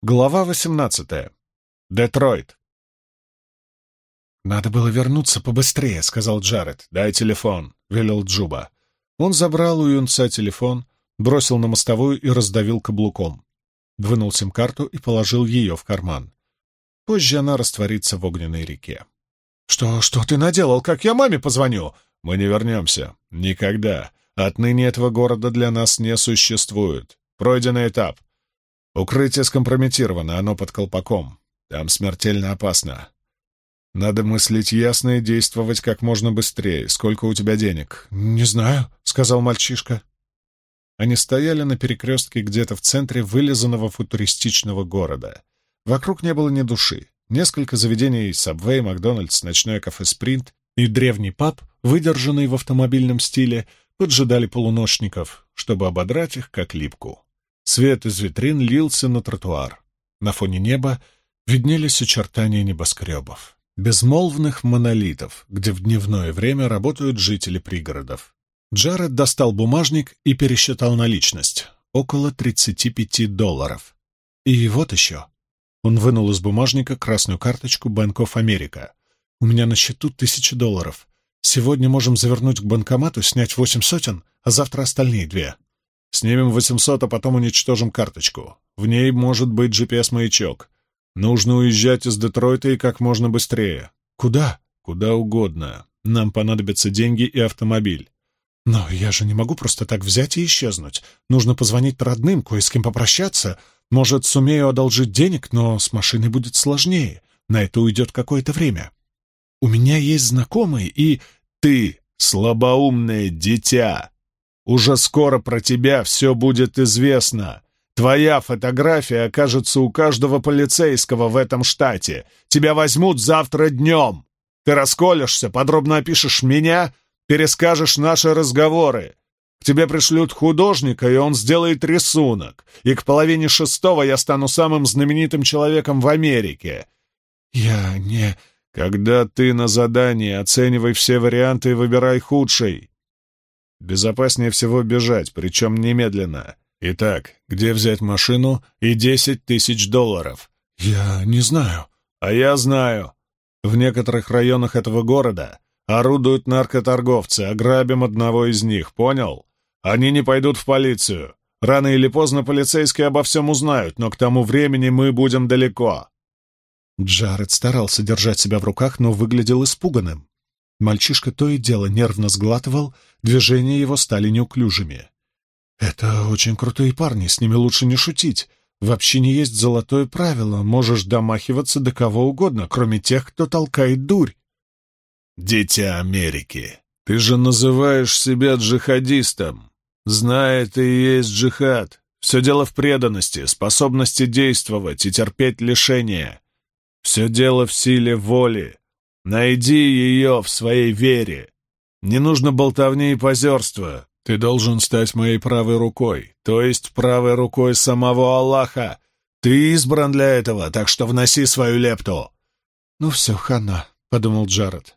Глава восемнадцатая. Детройт. «Надо было вернуться побыстрее», — сказал Джаред. «Дай телефон», — велел Джуба. Он забрал у юнца телефон, бросил на мостовую и раздавил каблуком. Двынул сим-карту и положил ее в карман. Позже она растворится в огненной реке. «Что, что ты наделал? Как я маме позвоню?» «Мы не вернемся. Никогда. Отныне этого города для нас не существует. Пройденный этап. Укрытие скомпрометировано, оно под колпаком. Там смертельно опасно. Надо мыслить ясно и действовать как можно быстрее. Сколько у тебя денег? Не знаю, сказал мальчишка. Они стояли на перекрестке где-то в центре вылизанного футуристичного города. Вокруг не было ни души. Несколько заведений Subway, Макдональдс, ночное кафе «Спринт» и древний паб, выдержанный в автомобильном стиле, поджидали полуношников, чтобы ободрать их как липку. Свет из витрин лился на тротуар. На фоне неба виднелись очертания небоскребов, безмолвных монолитов, где в дневное время работают жители пригородов. Джаред достал бумажник и пересчитал наличность — около 35 долларов. И вот еще. Он вынул из бумажника красную карточку of America. «У меня на счету тысяча долларов. Сегодня можем завернуть к банкомату, снять восемь сотен, а завтра остальные две. Снимем 800, а потом уничтожим карточку. В ней может быть GPS-маячок. Нужно уезжать из Детройта и как можно быстрее. Куда? Куда угодно. Нам понадобятся деньги и автомобиль. Но я же не могу просто так взять и исчезнуть. Нужно позвонить родным, кое с кем попрощаться. Может, сумею одолжить денег, но с машиной будет сложнее. На это уйдет какое-то время. У меня есть знакомые, и... Ты слабоумное дитя! Уже скоро про тебя все будет известно. Твоя фотография окажется у каждого полицейского в этом штате. Тебя возьмут завтра днем. Ты расколешься, подробно опишешь меня, перескажешь наши разговоры. К тебе пришлют художника, и он сделает рисунок. И к половине шестого я стану самым знаменитым человеком в Америке. Я не... Когда ты на задании, оценивай все варианты и выбирай худший. Безопаснее всего бежать, причем немедленно. Итак, где взять машину и десять тысяч долларов? Я не знаю. А я знаю. В некоторых районах этого города орудуют наркоторговцы, ограбим одного из них, понял? Они не пойдут в полицию. Рано или поздно полицейские обо всем узнают, но к тому времени мы будем далеко. Джаред старался держать себя в руках, но выглядел испуганным. Мальчишка то и дело нервно сглатывал, движения его стали неуклюжими. «Это очень крутые парни, с ними лучше не шутить. Вообще не есть золотое правило, можешь домахиваться до кого угодно, кроме тех, кто толкает дурь». «Дитя Америки, ты же называешь себя джихадистом. Знай, ты и есть джихад. Все дело в преданности, способности действовать и терпеть лишения. Все дело в силе воли, Найди ее в своей вере. Не нужно болтовни и позерства. Ты должен стать моей правой рукой, то есть правой рукой самого Аллаха. Ты избран для этого, так что вноси свою лепту. Ну все, хана, — подумал Джаред.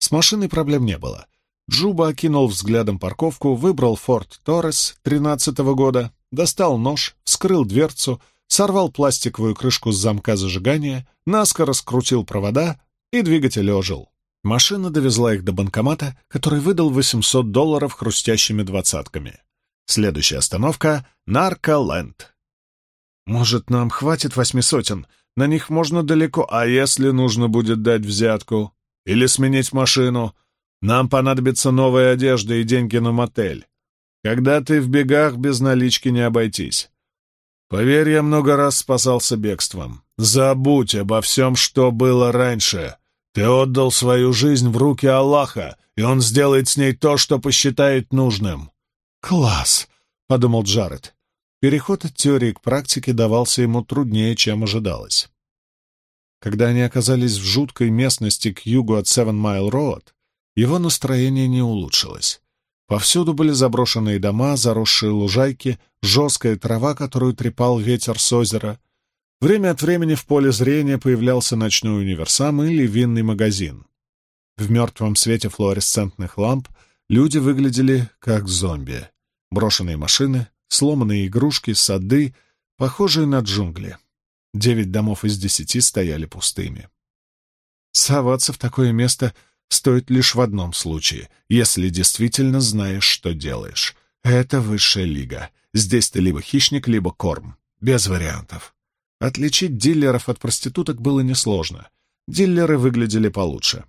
С машиной проблем не было. Джуба окинул взглядом парковку, выбрал Форд Торрес тринадцатого года, достал нож, вскрыл дверцу, сорвал пластиковую крышку с замка зажигания, наскоро скрутил провода, и двигатель ожил. Машина довезла их до банкомата, который выдал 800 долларов хрустящими двадцатками. Следующая остановка — Нарколенд. «Может, нам хватит восьми сотен? На них можно далеко, а если нужно будет дать взятку? Или сменить машину? Нам понадобится новая одежда и деньги на мотель. Когда ты в бегах, без налички не обойтись. Поверь, я много раз спасался бегством. Забудь обо всем, что было раньше. Ты отдал свою жизнь в руки Аллаха, и Он сделает с ней то, что посчитает нужным». «Класс!» — подумал Джаред. Переход от теории к практике давался ему труднее, чем ожидалось. Когда они оказались в жуткой местности к югу от Seven Mile Road, его настроение не улучшилось. Повсюду были заброшенные дома, заросшие лужайки, жесткая трава, которую трепал ветер с озера, Время от времени в поле зрения появлялся ночной универсам или винный магазин. В мертвом свете флуоресцентных ламп люди выглядели как зомби. Брошенные машины, сломанные игрушки, сады, похожие на джунгли. Девять домов из десяти стояли пустыми. Соваться в такое место стоит лишь в одном случае, если действительно знаешь, что делаешь. Это высшая лига. Здесь ты либо хищник, либо корм. Без вариантов. Отличить дилеров от проституток было несложно. Диллеры выглядели получше.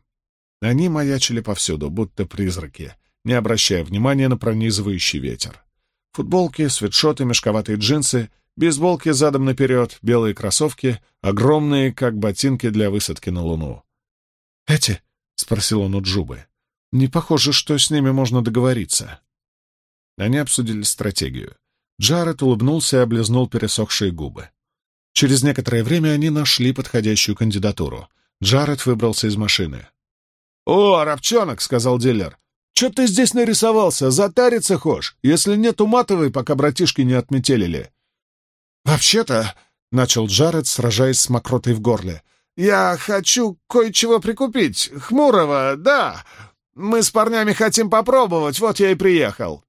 Они маячили повсюду, будто призраки, не обращая внимания на пронизывающий ветер. Футболки, свитшоты, мешковатые джинсы, бейсболки задом наперед, белые кроссовки, огромные, как ботинки для высадки на Луну. «Эти?» — спросил он у Джубы. «Не похоже, что с ними можно договориться». Они обсудили стратегию. Джаред улыбнулся и облизнул пересохшие губы. Через некоторое время они нашли подходящую кандидатуру. Джаред выбрался из машины. «О, арабчонок!» — сказал дилер. «Чё ты здесь нарисовался? Затариться хошь? Если нет, уматывай, пока братишки не отметелили». «Вообще-то...» — начал Джаред, сражаясь с мокротой в горле. «Я хочу кое-чего прикупить. Хмурого, да. Мы с парнями хотим попробовать, вот я и приехал».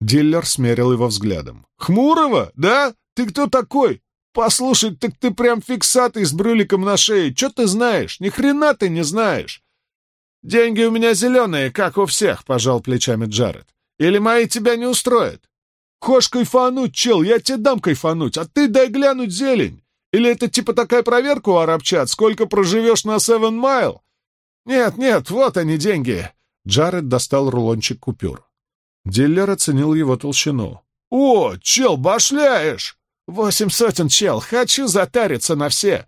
Диллер смерил его взглядом. «Хмурого? Да? Ты кто такой? Послушай, так ты прям фиксатый с брюликом на шее. Чё ты знаешь? Ни хрена ты не знаешь!» «Деньги у меня зеленые, как у всех», — пожал плечами Джаред. «Или мои тебя не устроят?» «Хошь кайфануть, чел, я тебе дам кайфануть, а ты дай глянуть зелень. Или это типа такая проверка у арабчат, сколько проживешь на Севен Майл?» «Нет, нет, вот они деньги». Джаред достал рулончик купюр. Диллер оценил его толщину. «О, чел, башляешь!» «Восемь сотен, чел, хочу затариться на все!»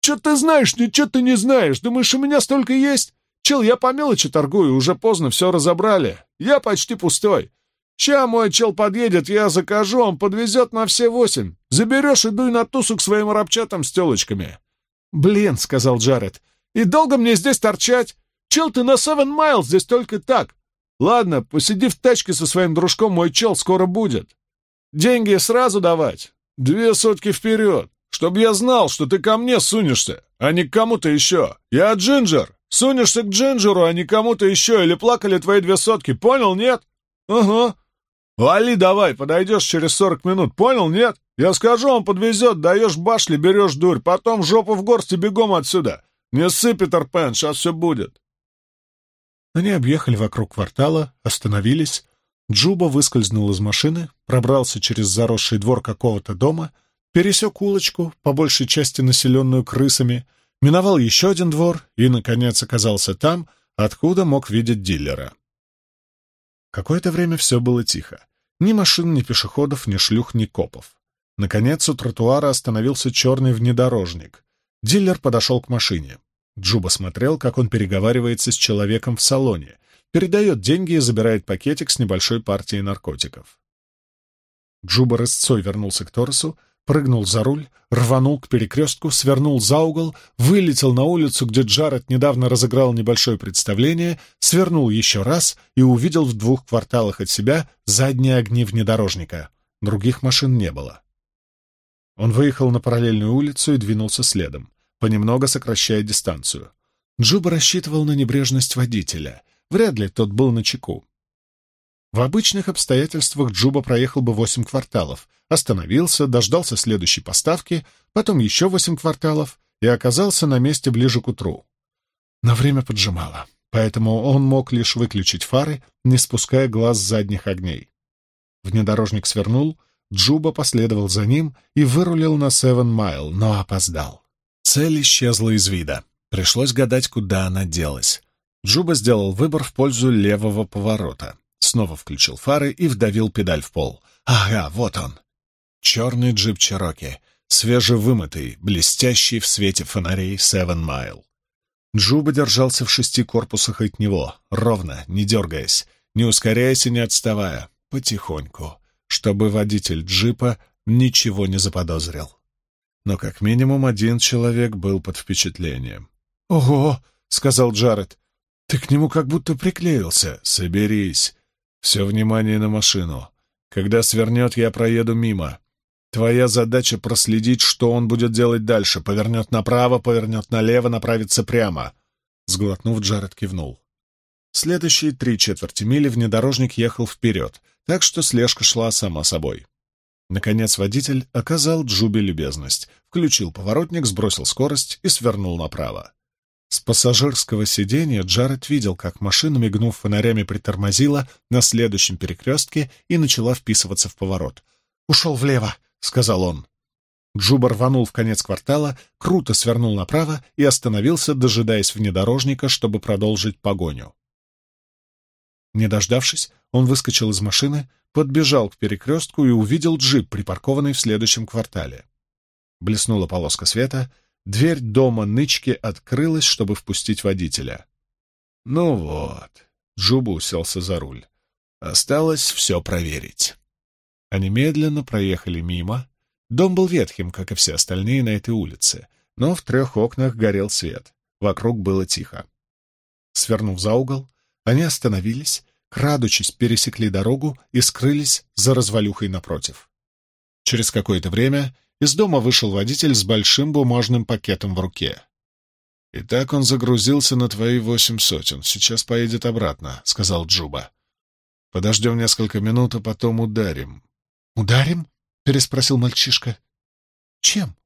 «Чё ты знаешь, ничего ты не знаешь? Думаешь, у меня столько есть? Чел, я по мелочи торгую, уже поздно, все разобрали. Я почти пустой. Ща мой чел подъедет, я закажу, он подвезет на все восемь. Заберешь и дуй на тусу к своим рабчатам с телочками». «Блин», — сказал Джаред, — «и долго мне здесь торчать? Чел, ты на Севен Майл здесь только так. Ладно, посиди в тачке со своим дружком, мой чел скоро будет. Деньги сразу давать. Две сотки вперед, чтоб я знал, что ты ко мне сунешься, а не к кому-то еще. Я Джинджер. Сунешься к Джинджеру, а не кому-то еще, или плакали твои две сотки, понял, нет? Ага. Вали давай, подойдешь через сорок минут, понял, нет? Я скажу, он подвезет, даешь башли, берешь дурь, потом жопу в горсти бегом отсюда. Не ссы, Питер Пен, сейчас все будет. Они объехали вокруг квартала, остановились. Джуба выскользнул из машины, пробрался через заросший двор какого-то дома, пересек улочку, по большей части населенную крысами, миновал еще один двор и, наконец, оказался там, откуда мог видеть дилера. Какое-то время все было тихо. Ни машин, ни пешеходов, ни шлюх, ни копов. Наконец у тротуара остановился черный внедорожник. Дилер подошел к машине. Джуба смотрел, как он переговаривается с человеком в салоне, передает деньги и забирает пакетик с небольшой партией наркотиков. Джуба рысцой вернулся к Торресу, прыгнул за руль, рванул к перекрестку, свернул за угол, вылетел на улицу, где Джаред недавно разыграл небольшое представление, свернул еще раз и увидел в двух кварталах от себя задние огни внедорожника. Других машин не было. Он выехал на параллельную улицу и двинулся следом, понемногу сокращая дистанцию. Джуба рассчитывал на небрежность водителя. Вряд ли тот был на чеку. В обычных обстоятельствах Джуба проехал бы восемь кварталов, остановился, дождался следующей поставки, потом еще восемь кварталов и оказался на месте ближе к утру. Но время поджимало, поэтому он мог лишь выключить фары, не спуская глаз с задних огней. Внедорожник свернул, Джуба последовал за ним и вырулил на Севен Майл, но опоздал. Цель исчезла из вида. Пришлось гадать, куда она делась. Джуба сделал выбор в пользу левого поворота. Снова включил фары и вдавил педаль в пол. Ага, вот он. Черный джип Чероки, свежевымытый, блестящий в свете фонарей Севен Майл. Джуба держался в шести корпусах от него, ровно, не дергаясь, не ускоряясь и не отставая, потихоньку, чтобы водитель джипа ничего не заподозрил. Но как минимум один человек был под впечатлением. «Ого!» — сказал Джаред. «Ты к нему как будто приклеился. Соберись. Все внимание на машину. Когда свернет, я проеду мимо. Твоя задача проследить, что он будет делать дальше. Повернет направо, повернет налево, направится прямо. Сглотнув, Джаред кивнул. Следующие три четверти мили внедорожник ехал вперед, так что слежка шла сама собой. Наконец водитель оказал Джубе любезность, включил поворотник, сбросил скорость и свернул направо. С пассажирского сиденья Джаред видел, как машина, мигнув фонарями, притормозила на следующем перекрестке и начала вписываться в поворот. «Ушел влево», — сказал он. Джуба рванул в конец квартала, круто свернул направо и остановился, дожидаясь внедорожника, чтобы продолжить погоню. Не дождавшись, он выскочил из машины, подбежал к перекрестку и увидел джип, припаркованный в следующем квартале. Блеснула полоска света, дверь дома нычки открылась, чтобы впустить водителя. «Ну вот», — Джуба уселся за руль. «Осталось все проверить». Они медленно проехали мимо. Дом был ветхим, как и все остальные на этой улице, но в трех окнах горел свет. Вокруг было тихо. Свернув за угол, они остановились, крадучись, пересекли дорогу и скрылись за развалюхой напротив. Через какое-то время из дома вышел водитель с большим бумажным пакетом в руке. «И так он загрузился на твои восемь сотен. Сейчас поедет обратно», — сказал Джуба. «Подождем несколько минут, а потом ударим». «Ударим?» — переспросил мальчишка. «Чем?»